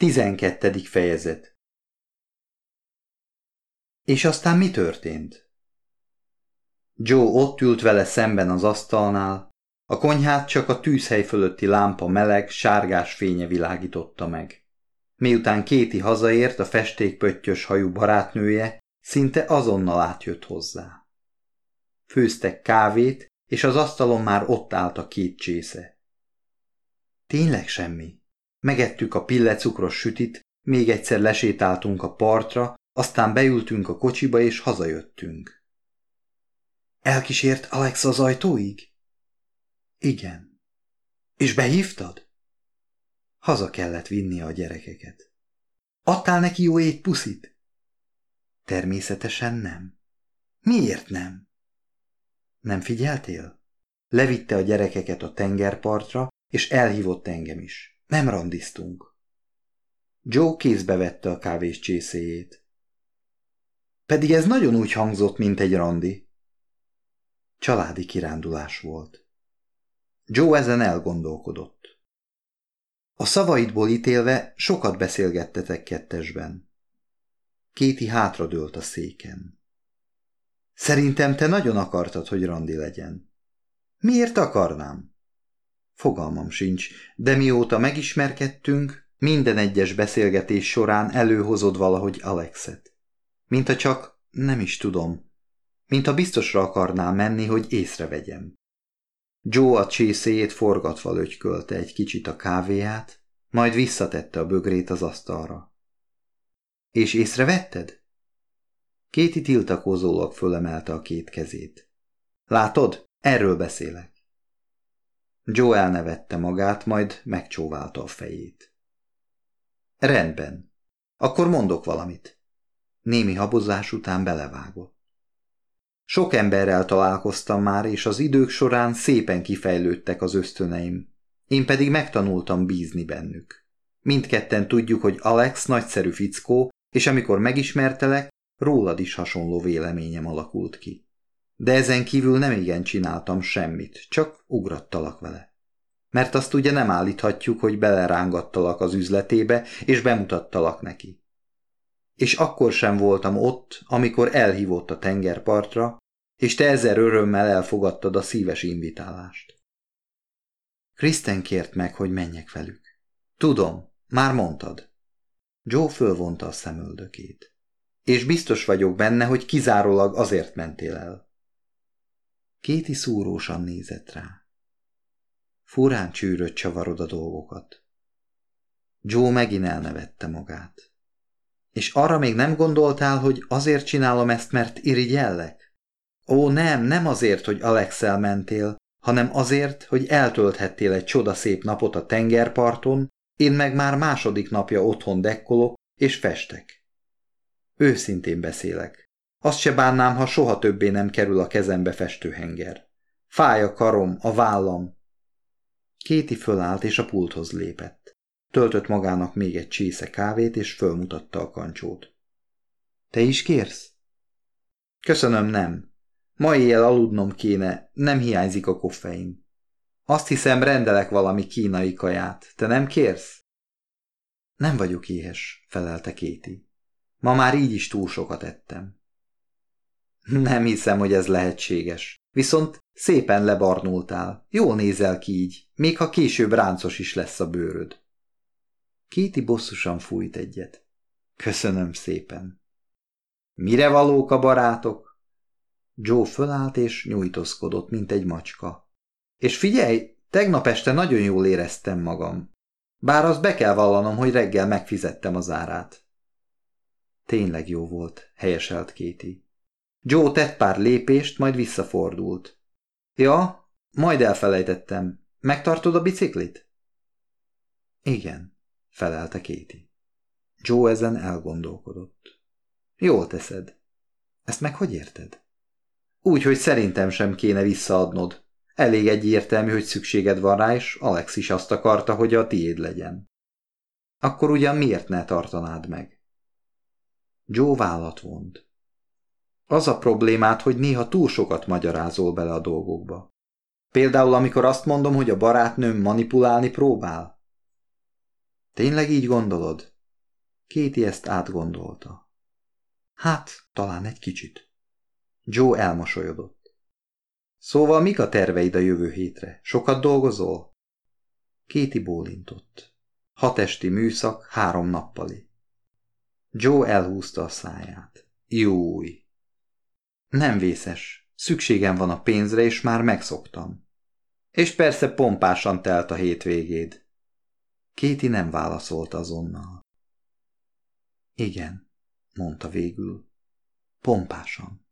Tizenkettedik fejezet És aztán mi történt? Joe ott ült vele szemben az asztalnál, a konyhát csak a tűzhely fölötti lámpa meleg, sárgás fénye világította meg. Miután Kéti hazaért, a festékpöttyös hajú barátnője szinte azonnal átjött hozzá. Főztek kávét, és az asztalon már ott állt a két csésze. Tényleg semmi? Megettük a pillecukros sütit, még egyszer lesétáltunk a partra, aztán beültünk a kocsiba és hazajöttünk. Elkísért Alex az ajtóig? Igen. És behívtad? Haza kellett vinni a gyerekeket. Adtál neki jó puszit? Természetesen nem. Miért nem? Nem figyeltél? Levitte a gyerekeket a tengerpartra, és elhívott engem is. Nem randiztunk. Joe kézbe vette a kávés csészéjét. Pedig ez nagyon úgy hangzott, mint egy randi. Családi kirándulás volt. Joe ezen elgondolkodott. A szavaidból ítélve sokat beszélgettetek kettesben. Kéti hátradőlt a széken. Szerintem te nagyon akartad, hogy randi legyen. Miért akarnám? Fogalmam sincs, de mióta megismerkedtünk, minden egyes beszélgetés során előhozod valahogy Alexet. Mint a csak, nem is tudom, mint a biztosra akarnál menni, hogy észrevegyem. Joe a csészéjét forgatva lötykölte egy kicsit a kávéját, majd visszatette a bögrét az asztalra. És észrevetted? Kéti tiltakozólag fölemelte a két kezét. Látod, erről beszélek. Joe elnevette magát, majd megcsóválta a fejét. Rendben. Akkor mondok valamit. Némi habozás után belevágott. Sok emberrel találkoztam már, és az idők során szépen kifejlődtek az ösztöneim. Én pedig megtanultam bízni bennük. Mindketten tudjuk, hogy Alex nagyszerű fickó, és amikor megismertelek, rólad is hasonló véleményem alakult ki de ezen kívül nem igen csináltam semmit, csak ugrattalak vele. Mert azt ugye nem állíthatjuk, hogy belerángattalak az üzletébe, és bemutattalak neki. És akkor sem voltam ott, amikor elhívott a tengerpartra, és te ezer örömmel elfogadtad a szíves invitálást. Kristen kért meg, hogy menjek velük. Tudom, már mondtad. Joe fölvonta a szemöldökét. És biztos vagyok benne, hogy kizárólag azért mentél el. Kéti szúrósan nézett rá. Furán csűrött csavarod a dolgokat. Joe megint elnevette magát. És arra még nem gondoltál, hogy azért csinálom ezt, mert irigyellek? Ó, nem, nem azért, hogy Alexel mentél, hanem azért, hogy eltölthettél egy csodaszép napot a tengerparton, én meg már második napja otthon dekkolok és festek. Őszintén beszélek. Azt se bánnám, ha soha többé nem kerül a kezembe festőhenger. Fáj a karom, a vállam. Kéti fölállt és a pulthoz lépett. Töltött magának még egy csésze kávét, és fölmutatta a kancsót. Te is kérsz? Köszönöm, nem. Ma éjjel aludnom kéne, nem hiányzik a koffein. Azt hiszem, rendelek valami kínai kaját. Te nem kérsz? Nem vagyok éhes, felelte Kéti. Ma már így is túl sokat ettem. Nem hiszem, hogy ez lehetséges. Viszont szépen lebarnultál. Jól nézel ki így, még ha később ráncos is lesz a bőröd. Kéti bosszusan fújt egyet. Köszönöm szépen. Mire valók a barátok? Joe fölállt és nyújtózkodott, mint egy macska. És figyelj, tegnap este nagyon jól éreztem magam. Bár azt be kell vallanom, hogy reggel megfizettem az árát. Tényleg jó volt, helyeselt Kéti. Joe tett pár lépést, majd visszafordult. Ja, majd elfelejtettem. Megtartod a biciklit? Igen, felelte Kéti. Joe ezen elgondolkodott. Jól teszed. Ezt meg hogy érted? Úgy, hogy szerintem sem kéne visszaadnod. Elég egyértelmű, hogy szükséged van rá, és Alex is azt akarta, hogy a tiéd legyen. Akkor ugyan miért ne tartanád meg? Joe vállat vont. Az a problémát, hogy néha túl sokat magyarázol bele a dolgokba. Például, amikor azt mondom, hogy a barátnőm manipulálni próbál. Tényleg így gondolod? Kéti ezt átgondolta. Hát, talán egy kicsit. Joe elmosolyodott. Szóval mik a terveid a jövő hétre? Sokat dolgozol? Kéti bólintott. Hat esti műszak, három nappali. Joe elhúzta a száját. Júj! Nem vészes. Szükségem van a pénzre, és már megszoktam. És persze pompásan telt a hétvégéd. Kéti nem válaszolt azonnal. Igen, mondta végül. Pompásan.